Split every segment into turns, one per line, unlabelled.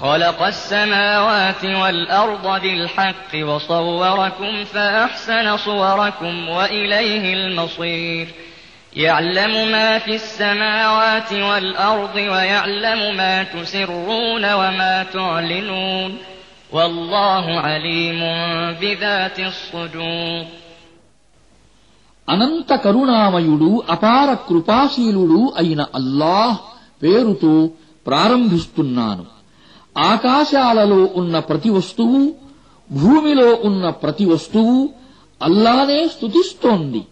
خلق السماوات والأرض بالحق وصوركم فأحسن صوركم وإليه المصير يعلم ما في السماوات والأرض ويعلم ما تسرون وما تعلنون والله عليم بذات الصدور
అనంత కరుణామయుడు అపార కృపాశీలుడు అయిన అల్లాహ్ పేరుతో ప్రారంభిస్తున్నాను ఆకాశాలలో ఉన్న ప్రతి వస్తువు భూమిలో ఉన్న ప్రతి వస్తువు అల్లానే స్తుతిస్తోంది.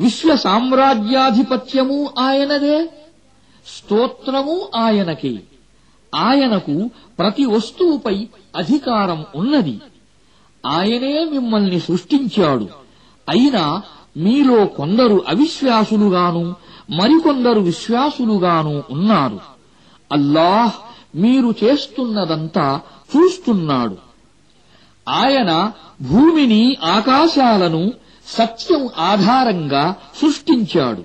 విశ్వ సామ్రాజ్యాధిపత్యము ఆయనదే స్తోత్రము ఆయనకే. ఆయనకు ప్రతి వస్తువుపై అధికారం ఉన్నది. ఆయనే మిమ్మల్ని సృష్టించాడు. అయినా మీలో కొందరు అవిశ్వాసులుగాను మరికొందరు విశ్వాసులుగాను ఉన్నారు. అల్లాహ్ మీరు చేస్తున్నదంతా చూస్తున్నాడు. ఆయన భూమిని ఆకాశాలను సత్యం ఆధారంగా సృష్టించాడు.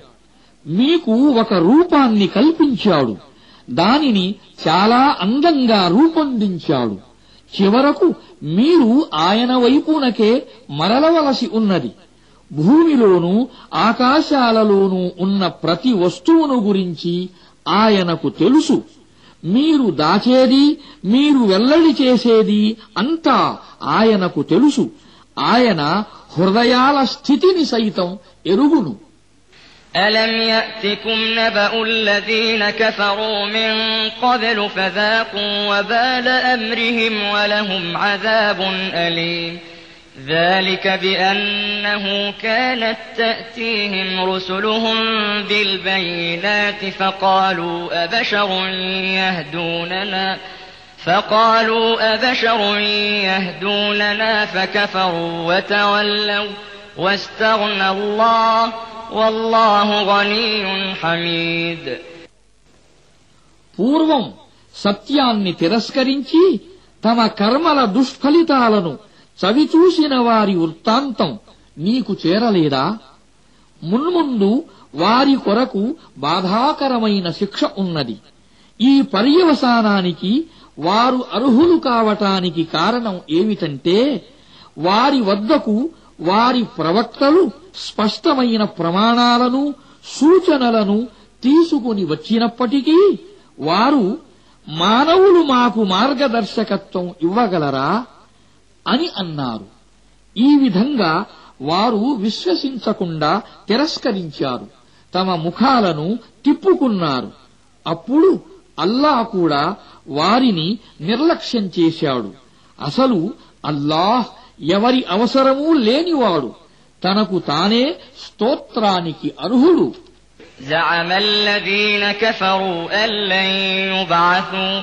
మీకు ఒక రూపాన్ని కల్పించాడు. దానిని చాలా అందంగా రూపొందించాడు. చివరకు మీరు ఆయన వైపునకే మరలవలసి ఉన్నది. భూమిలోనూ ఆకాశాలలోనూ ఉన్న ప్రతి వస్తువును గురించి ఆయనకు తెలుసు. మీరు దాచేది మీరు వెల్లడి చేసేది అంతా ఆయనకు తెలుసు ఆయన హృదయాల స్థితిని సైతం ఎరుగును
ألم يأتكم نبأ الذين كفروا من قبل فذاقوا وبال أمرهم ولهم عذاب أليم ذلك بأنه كانت تأتيهم رسلهم بالبينات فقالوا أبشر يهدوننا فقالوا أبشر يهدوننا فكفروا وتولوا واستغنى الله والله غني حميد
పూర్వం సత్యాన్ని తిరస్కరించి తమ కర్మల దుష్ఫలితాలను చవిచూసిన వారి వృత్తాంతం నీకు చేరలేదా? మున్ముందు వారి కొరకు బాధాకరమైన శిక్ష ఉన్నది. ఈ పర్యవసానానికి వారు అర్హులు కావటానికి కారణం ఏమిటంటే వారి వద్దకు వారి ప్రవక్తలు స్పష్టమైన ప్రమాణాలను సూచనలను తీసుకుని వచ్చినప్పటికీ వారు మానవులు మాకు మార్గదర్శకత్వం ఇవ్వగలరా? అని అన్నారు ఈ విధంగా వారు విశ్వసించకుండా తిరస్కరించారు తమ ముఖాలను తిప్పుకున్నారు అప్పుడు అల్లా కూడా వారిని నిర్లక్ష్యం చేశాడు అసలు అల్లాహ్ ఎవరి అవసరమూ లేనివాడు తనకు తానే స్తోత్రానికి అర్హుడు
زعم الذين كفروا أن لن يبعثوا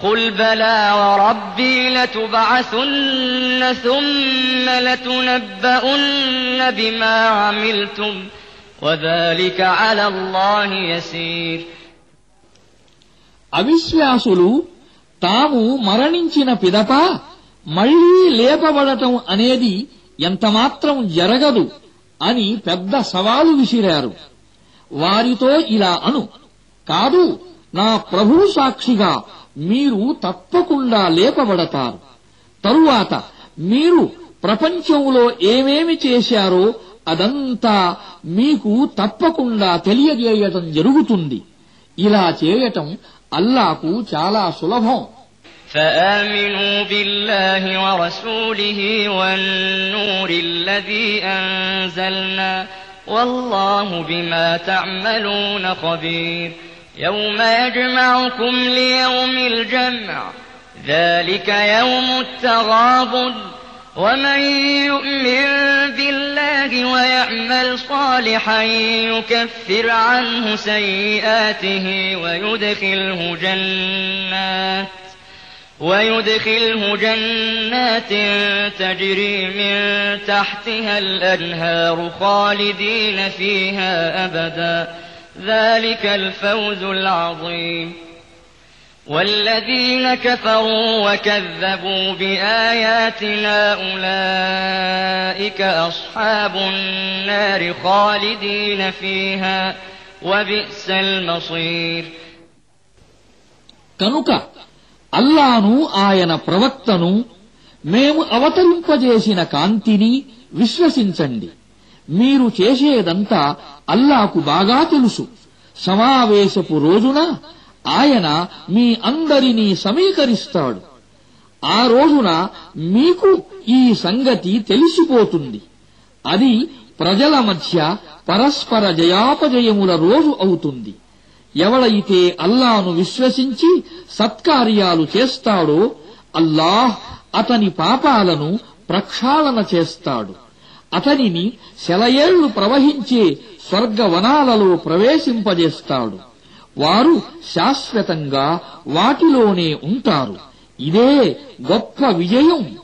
قل بلى وربي لتبعثن ثم لتنبؤن بما عملتم وذلك على الله يسير
అవిశ్వాసులు తాము మరణించిన పిదప మళ్లీ లేపబడటం అనేది ఎంతమాత్రం జరగదు అని పెద్ద సవాలు విసిరారు వారితో ఇలా అను కాదు నా ప్రభు సాక్షిగా మీరు తప్పకుండా లేపబడతారు తరువాత మీరు ప్రపంచంలో ఏమేమి చేశారో అదంతా మీకు తప్పకుండా తెలియజేయటం జరుగుతుంది ఇలా చేయటం అల్లాకు చాలా సులభం
فآمنوا بالله ورسوله والنور الذي أنزلنا والله بما تعملون خبير يوم يجمعكم ليوم الجمع ذلك يوم التغابن. ومن يؤمن بالله ويعمل صالحا يكفر عنه سيئاته ويدخله جنات ويدخله جنات تجري من تحتها الأنهار خالدين فيها أبدا. ذلك الفوز العظيم والذين كفروا وكذبوا بآياتنا أولئك أصحاب النار خالدين فيها وبئس المصير
కనుక అల్లాను ఆయన ప్రవక్తను మేము అవతరింపజేసిన కాంతిని విశ్వసించండి మీరు చేసేదంతా అల్లాకు బాగా తెలుసు. సమావేశపు రోజున ఆయన మీ అందరినీ సమీకరిస్తాడు. ఆ రోజున మీకు ఈ సంగతి తెలిసిపోతుంది. అది ప్రజల మధ్య పరస్పర జయాపజయముల రోజు అవుతుంది. ఎవడైతే అల్లాను విశ్వసించి సత్కార్యాలు చేస్తాడో అల్లాహ్ అతని పాపాలను ప్రక్షాళన చేస్తాడు. అతనిని శలయేళ్ళు ప్రవహించే స్వర్గవనాలలో ప్రవేశింపజేస్తాడు. వారు శాశ్వతంగా వాటిలోనే ఉంటారు. ఇదే గొప్ప విజయం.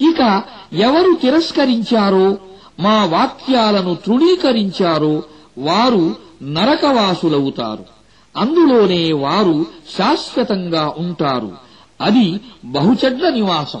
ఇక ఎవరు తిరస్కరించారో మా వాక్యాలను తృణీకరించారో వారు నరకవాసులవుతారు. అందులోనే వారు శాశ్వతంగా ఉంటారు. అది బహుచెడ్ల నివాసం.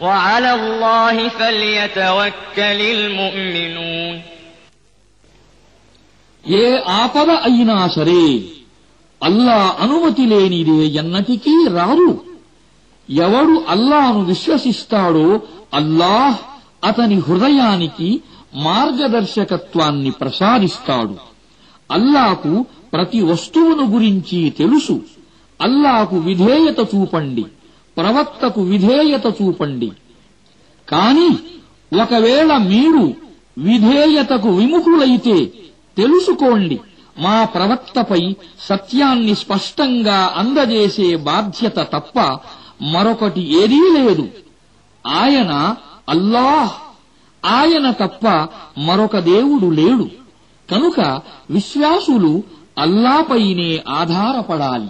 وعلى الله فليتوكل المؤمنون
ఏ ఆపద అయినా సరే అల్లా అనుమతి లేనిదే ఎన్నటికీ రాదు ఎవడు అల్లాను విశ్వసిస్తాడో అల్లాహ్ అతని హృదయానికి మార్గదర్శకత్వాన్ని ప్రసాదిస్తాడు అల్లాకు ప్రతి వస్తువును గురించి తెలుసు అల్లాకు విధేయత చూపండి ప్రవక్తకు విధేయత చూపండి. కాని ఒకవేళ మీరు విధేయతకు విముఖులైతే తెలుసుకోండి మా ప్రవక్తపై సత్యాన్ని స్పష్టంగా అందజేసే బాధ్యత తప్ప మరొకటి ఏదీ లేదు. ఆయన అల్లాహ్. ఆయన తప్ప మరొక దేవుడు లేడు. కనుక విశ్వాసులు అల్లాపైనే ఆధారపడాలి.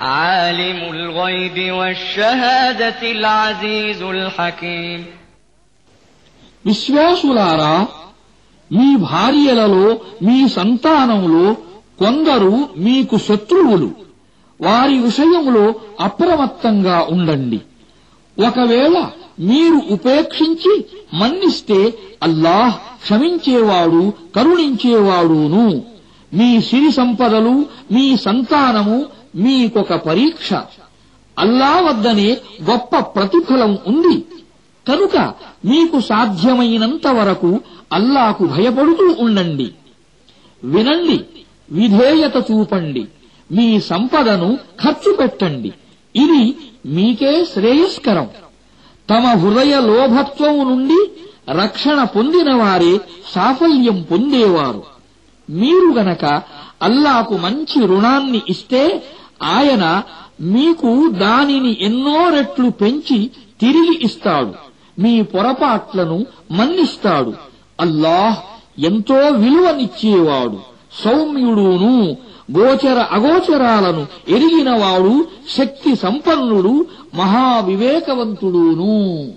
عالم الغيب والشهادة العزيز الحكيم
విశ్వాసులారా మీ భార్యలలో మీ సంతానంలో కొందరు మీకు శత్రువులు వారి విషయంలో అప్రమత్తంగా ఉండండి ఒకవేళ మీరు ఉపేక్షించి మన్నిస్తే అల్లాహ్ క్షమించేవాడు కరుణించేవాడును మీ సిరి సంపదలు మీ సంతానము మీకొక పరీక్ష. అల్లా వద్దనే గొప్ప ప్రతిఫలం ఉంది. కనుక మీకు సాధ్యమైనంత వరకు అల్లాకు భయపడుతూ ఉండండి. వినండి విధేయత చూపండి మీ సంపదను ఖర్చు పెట్టండి. ఇది మీకే శ్రేయస్కరం. తమ హృదయ లోభత్వం నుండి రక్షణ పొందినవారే సాఫల్యం పొందేవారు. మీరు గనక అల్లాకు మంచి రుణాన్ని ఇస్తే ఆయన మీకు దానిని ఎన్నో రెట్లు పెంచి తిరిగి ఇస్తాడు. మీ పొరపాట్లను మన్నిస్తాడు. అల్లాహ్ ఎంతో విలువనిచ్చేవాడు. సౌమ్యుడును గోచర అగోచరాలను ఎరిగినవాడు శక్తి సంపన్నుడు మహావివేకవంతుడును.